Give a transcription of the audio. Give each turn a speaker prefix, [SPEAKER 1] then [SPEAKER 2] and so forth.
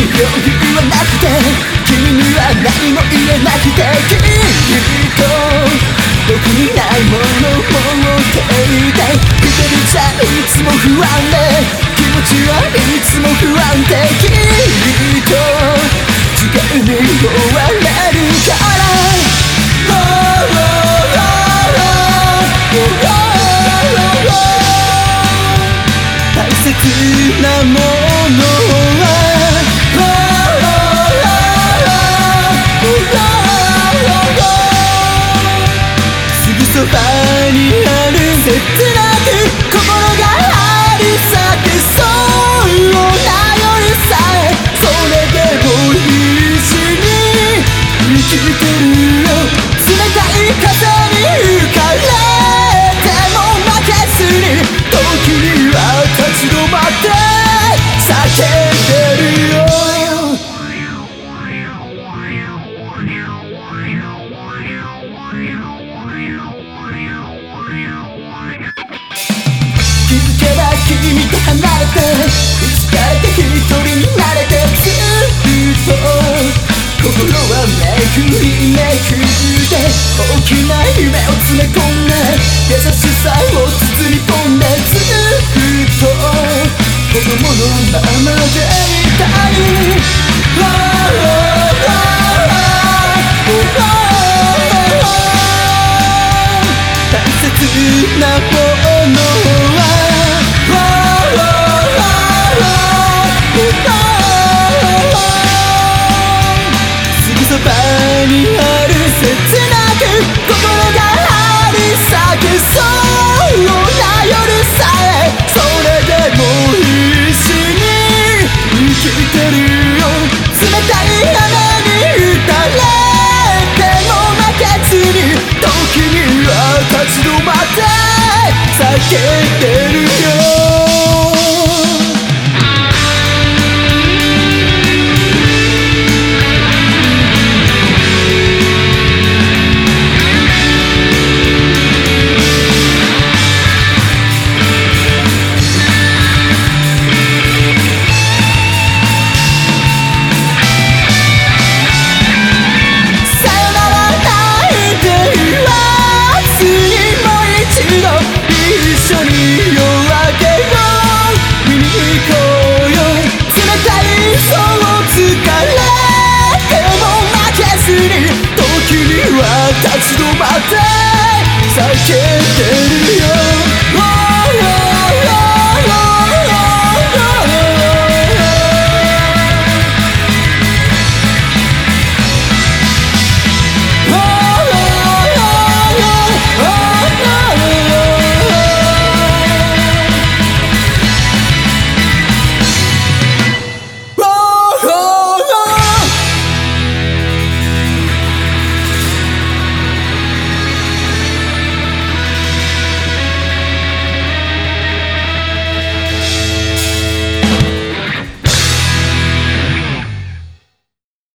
[SPEAKER 1] 余裕はなくて君には何も言えなくてきっと僕にないものを持っていて一人じゃいつも不安で気持ちはいつも不安ですぐそばにある切なく心があり裂け離れ疲れ一人になれてずっと心はめくりめくっ大きな夢を詰め込んで優しさを包み込んでずっと子供のままでいたい Oh, oh, oh, 大切なものはけてる緒に夜明けを見に行こうよ。冷たい空をつかれ。手も負けずに時には立ち止まって。叫ぶ。